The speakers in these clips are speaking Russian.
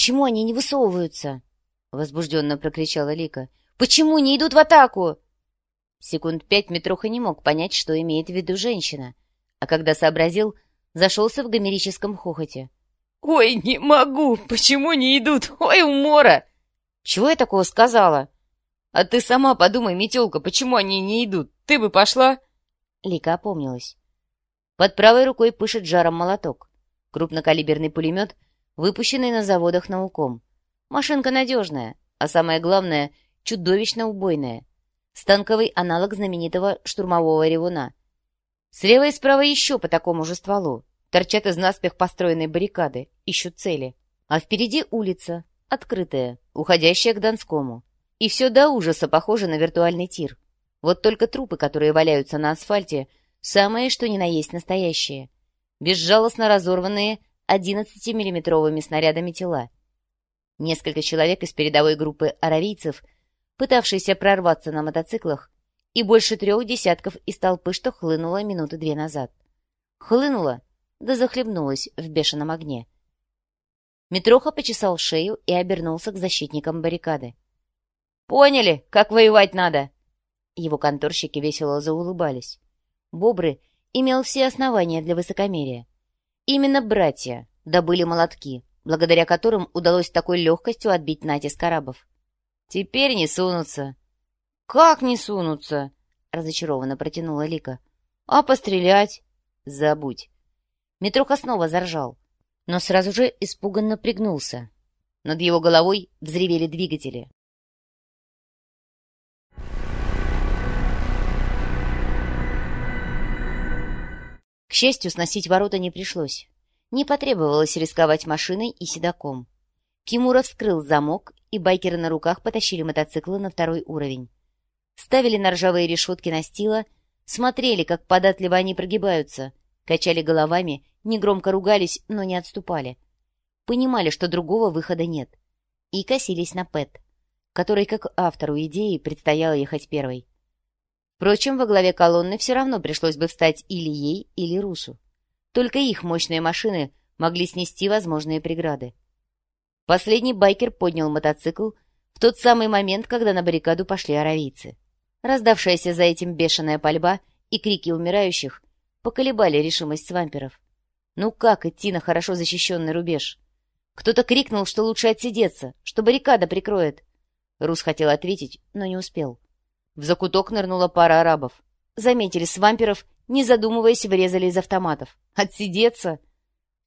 «Почему они не высовываются?» — возбужденно прокричала Лика. «Почему не идут в атаку?» Секунд пять Митроха не мог понять, что имеет в виду женщина, а когда сообразил, зашелся в гомерическом хохоте. «Ой, не могу! Почему не идут? Ой, умора!» «Чего я такого сказала?» «А ты сама подумай, метелка, почему они не идут? Ты бы пошла?» Лика опомнилась. Под правой рукой пышет жаром молоток. Крупнокалиберный пулемет, выпущенный на заводах науком. Машинка надежная, а самое главное, чудовищно убойная. Станковый аналог знаменитого штурмового ревуна. Слева и справа еще по такому же стволу. Торчат из наспех построенной баррикады, ищут цели. А впереди улица, открытая, уходящая к Донскому. И все до ужаса похоже на виртуальный тир. Вот только трупы, которые валяются на асфальте, самые что ни на есть настоящие. Безжалостно разорванные 11-миллиметровыми снарядами тела. Несколько человек из передовой группы аравийцев, пытавшиеся прорваться на мотоциклах, и больше трех десятков из толпы, что хлынуло минуты две назад. Хлынуло, да захлебнулась в бешеном огне. Митроха почесал шею и обернулся к защитникам баррикады. «Поняли, как воевать надо!» Его конторщики весело заулыбались. Бобры имел все основания для высокомерия. Именно братья добыли молотки, благодаря которым удалось такой легкостью отбить натиск арабов. «Теперь не сунутся!» «Как не сунутся?» — разочарованно протянула Лика. «А пострелять?» «Забудь!» Митроха снова заржал, но сразу же испуганно пригнулся. Над его головой взревели двигатели. Счастью, сносить ворота не пришлось. Не потребовалось рисковать машиной и седаком. Кимура вскрыл замок, и байкеры на руках потащили мотоциклы на второй уровень. Ставили на ржавые решетки настила, смотрели, как податливо они прогибаются, качали головами негромко ругались, но не отступали. Понимали, что другого выхода нет. И косились на Пэт, которой, как автору идеи, предстояло ехать первой. Впрочем, во главе колонны все равно пришлось бы встать или ей, или Русу. Только их мощные машины могли снести возможные преграды. Последний байкер поднял мотоцикл в тот самый момент, когда на баррикаду пошли аравийцы. Раздавшаяся за этим бешеная пальба и крики умирающих поколебали решимость свамперов. Ну как идти на хорошо защищенный рубеж? Кто-то крикнул, что лучше отсидеться, что баррикада прикроет. Рус хотел ответить, но не успел. В закуток нырнула пара арабов. Заметили свамперов, не задумываясь, врезали из автоматов. Отсидеться?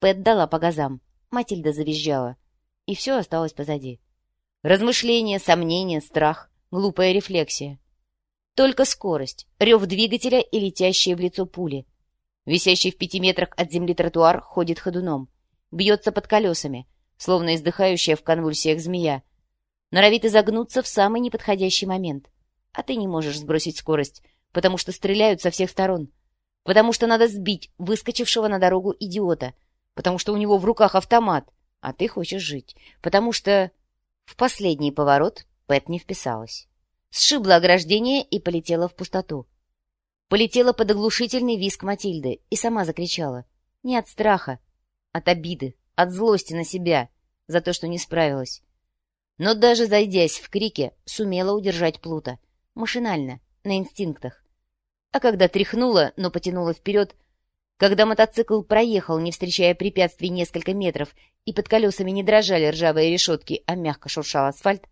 Пэт дала по газам. Матильда завизжала. И все осталось позади. Размышления, сомнения, страх, глупая рефлексия. Только скорость, рев двигателя и летящие в лицо пули — Висящий в пяти метрах от земли тротуар ходит ходуном. Бьется под колесами, словно издыхающая в конвульсиях змея. Норовит изогнуться в самый неподходящий момент. А ты не можешь сбросить скорость, потому что стреляют со всех сторон. Потому что надо сбить выскочившего на дорогу идиота. Потому что у него в руках автомат. А ты хочешь жить. Потому что... В последний поворот Пэт не вписалась. Сшибла ограждение и полетела в пустоту. Полетела под оглушительный визг Матильды и сама закричала. Не от страха, от обиды, от злости на себя за то, что не справилась. Но даже зайдясь в крике, сумела удержать Плута. Машинально, на инстинктах. А когда тряхнула, но потянула вперед, когда мотоцикл проехал, не встречая препятствий несколько метров, и под колесами не дрожали ржавые решетки, а мягко шуршал асфальт,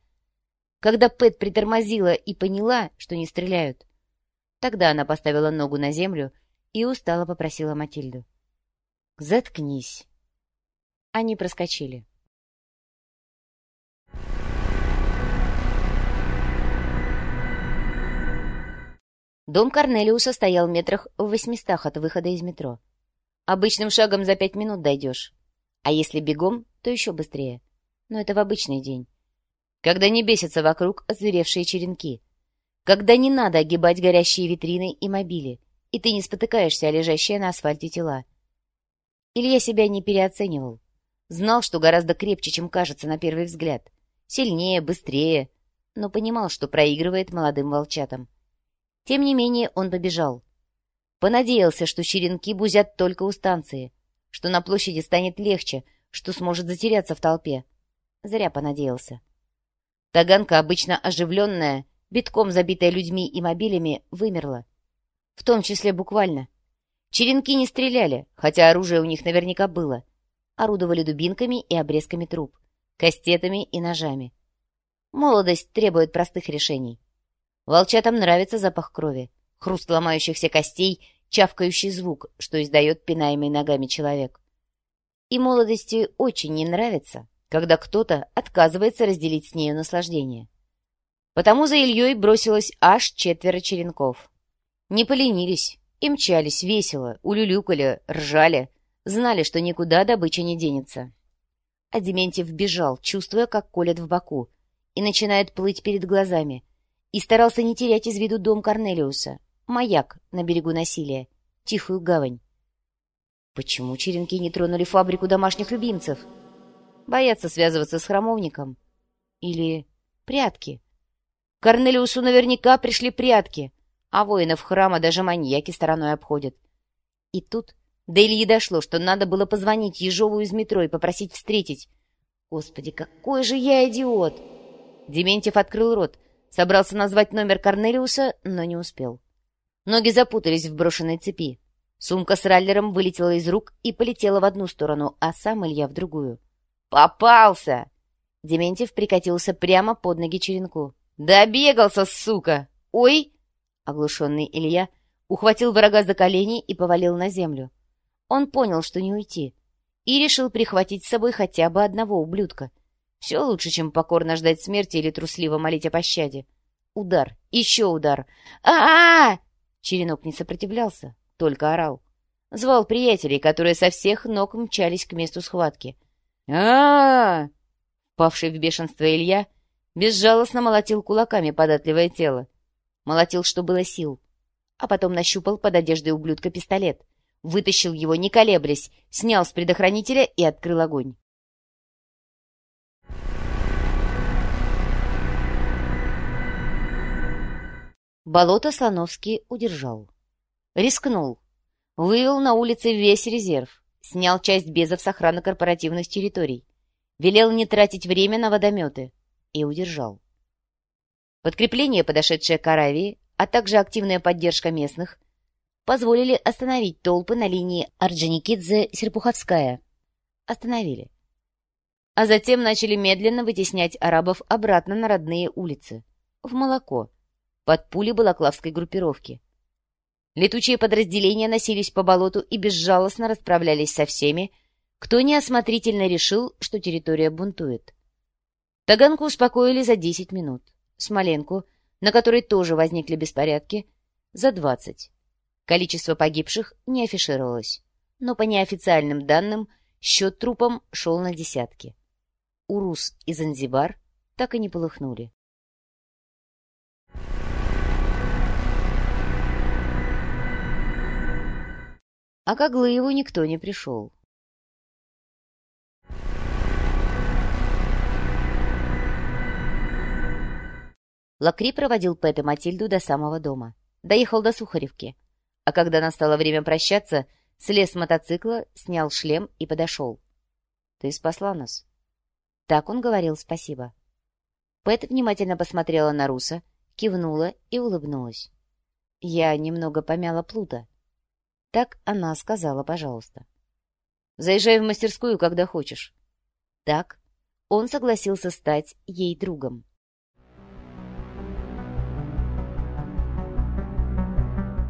когда Пэт притормозила и поняла, что не стреляют, Тогда она поставила ногу на землю и устало попросила Матильду. «Заткнись». Они проскочили. Дом Корнелиуса стоял метрах в восьмистах от выхода из метро. Обычным шагом за пять минут дойдешь. А если бегом, то еще быстрее. Но это в обычный день. Когда не бесятся вокруг озверевшие черенки — когда не надо огибать горящие витрины и мобили, и ты не спотыкаешься о лежащие на асфальте тела. Илья себя не переоценивал. Знал, что гораздо крепче, чем кажется на первый взгляд. Сильнее, быстрее, но понимал, что проигрывает молодым волчатам. Тем не менее он побежал. Понадеялся, что черенки бузят только у станции, что на площади станет легче, что сможет затеряться в толпе. Зря понадеялся. Таганка, обычно оживленная, битком забитая людьми и мобилями, вымерла. В том числе буквально. Черенки не стреляли, хотя оружие у них наверняка было. Орудовали дубинками и обрезками труб, кастетами и ножами. Молодость требует простых решений. Волчатам нравится запах крови, хруст ломающихся костей, чавкающий звук, что издает пинаемый ногами человек. И молодости очень не нравится, когда кто-то отказывается разделить с нею наслаждение. Потому за Ильей бросилось аж четверо черенков. Не поленились и мчались весело, улюлюкали, ржали, знали, что никуда добыча не денется. А Дементьев бежал, чувствуя, как колят в боку, и начинает плыть перед глазами, и старался не терять из виду дом Корнелиуса, маяк на берегу насилия, тихую гавань. Почему черенки не тронули фабрику домашних любимцев? Боятся связываться с храмовником? Или прятки? Корнелиусу наверняка пришли прятки, а воинов храма даже маньяки стороной обходят. И тут до Ильи дошло, что надо было позвонить Ежову из метро и попросить встретить. Господи, какой же я идиот! Дементьев открыл рот, собрался назвать номер Корнелиуса, но не успел. Ноги запутались в брошенной цепи. Сумка с раллером вылетела из рук и полетела в одну сторону, а сам Илья в другую. «Попался!» Дементьев прикатился прямо под ноги Черенку. «Добегался, сука! Ой!» Оглушенный Илья ухватил врага за колени и повалил на землю. Он понял, что не уйти, и решил прихватить с собой хотя бы одного ублюдка. Все лучше, чем покорно ждать смерти или трусливо молить о пощаде. Удар, еще удар. а а, -а! Черенок не сопротивлялся, только орал. Звал приятелей, которые со всех ног мчались к месту схватки. а а, -а! Павший в бешенство Илья безжалостно молотил кулаками податливое тело. Молотил, что было сил. А потом нащупал под одеждой ублюдка пистолет. Вытащил его, не колеблясь, снял с предохранителя и открыл огонь. Болото Слоновский удержал. Рискнул. Вывел на улице весь резерв. Снял часть безов с охраны корпоративных территорий. Велел не тратить время на водометы. И удержал. Подкрепление, подошедшее к Аравии, а также активная поддержка местных, позволили остановить толпы на линии Орджоникидзе-Серпуховская. Остановили. А затем начали медленно вытеснять арабов обратно на родные улицы. В молоко под пули балаклавской группировки. Летучие подразделения носились по болоту и безжалостно расправлялись со всеми, кто неосмотрительно решил, что территория бунтует. Таганку успокоили за 10 минут, Смоленку, на которой тоже возникли беспорядки, за 20. Количество погибших не афишировалось, но по неофициальным данным счет трупам шел на десятки. Урус и Занзибар так и не полыхнули. А к Аглыеву никто не пришел. Лакри проводил Пэт и Матильду до самого дома. Доехал до Сухаревки. А когда настало время прощаться, слез с мотоцикла, снял шлем и подошел. «Ты спасла нас». Так он говорил спасибо. Пэт внимательно посмотрела на Руса, кивнула и улыбнулась. Я немного помяла Плута. Так она сказала, пожалуйста. «Заезжай в мастерскую, когда хочешь». Так он согласился стать ей другом.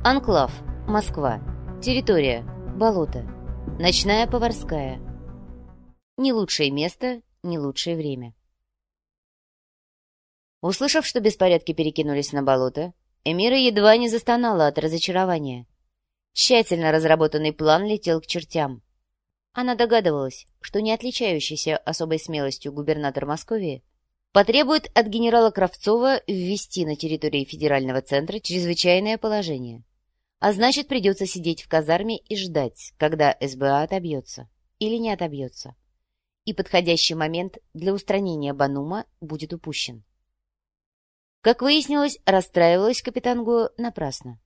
Анклав, Москва. Территория, болото. Ночная поварская. Не лучшее место, не лучшее время. Услышав, что беспорядки перекинулись на болото, Эмира едва не застонала от разочарования. Тщательно разработанный план летел к чертям. Она догадывалась, что не отличающийся особой смелостью губернатор Московии потребует от генерала Кравцова ввести на территории федерального центра чрезвычайное положение. А значит, придется сидеть в казарме и ждать, когда СБА отобьется или не отобьется. И подходящий момент для устранения Банума будет упущен. Как выяснилось, расстраивалась капитан Го напрасно.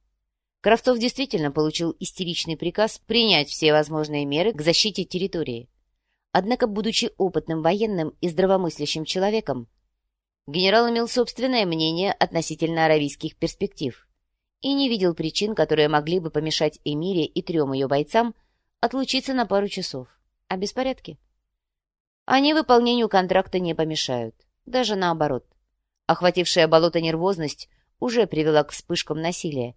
Кравцов действительно получил истеричный приказ принять все возможные меры к защите территории. Однако, будучи опытным военным и здравомыслящим человеком, генерал имел собственное мнение относительно аравийских перспектив и не видел причин, которые могли бы помешать Эмире и трем ее бойцам отлучиться на пару часов. А беспорядки? Они выполнению контракта не помешают, даже наоборот. Охватившая болото нервозность уже привела к вспышкам насилия,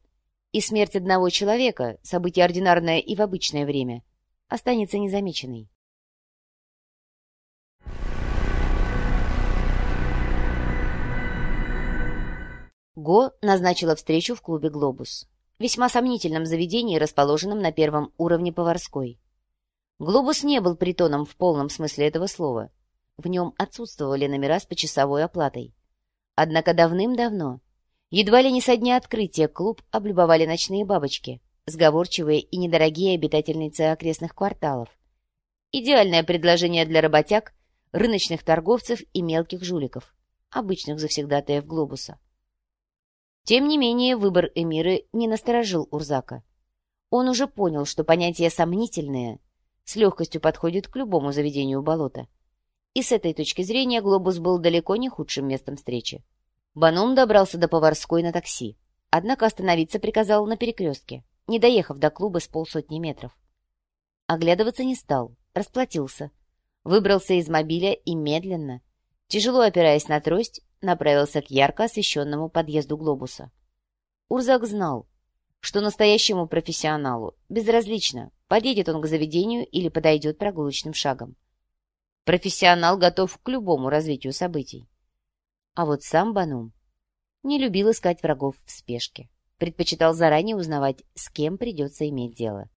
и смерть одного человека, событие ординарное и в обычное время, останется незамеченной. Го назначила встречу в клубе «Глобус», весьма сомнительном заведении, расположенном на первом уровне поварской. «Глобус» не был притоном в полном смысле этого слова. В нем отсутствовали номера с почасовой оплатой. Однако давным-давно Едва ли не со дня открытия клуб облюбовали ночные бабочки, сговорчивые и недорогие обитательницы окрестных кварталов. Идеальное предложение для работяг, рыночных торговцев и мелких жуликов, обычных завсегдатаев глобуса. Тем не менее, выбор Эмиры не насторожил Урзака. Он уже понял, что понятие «сомнительное» с легкостью подходит к любому заведению болота. И с этой точки зрения глобус был далеко не худшим местом встречи. Банум добрался до Поварской на такси, однако остановиться приказал на перекрестке, не доехав до клуба с полсотни метров. Оглядываться не стал, расплатился, выбрался из мобиля и медленно, тяжело опираясь на трость, направился к ярко освещенному подъезду глобуса. Урзак знал, что настоящему профессионалу безразлично, подъедет он к заведению или подойдет прогулочным шагом. Профессионал готов к любому развитию событий. А вот сам Банум не любил искать врагов в спешке. Предпочитал заранее узнавать, с кем придется иметь дело.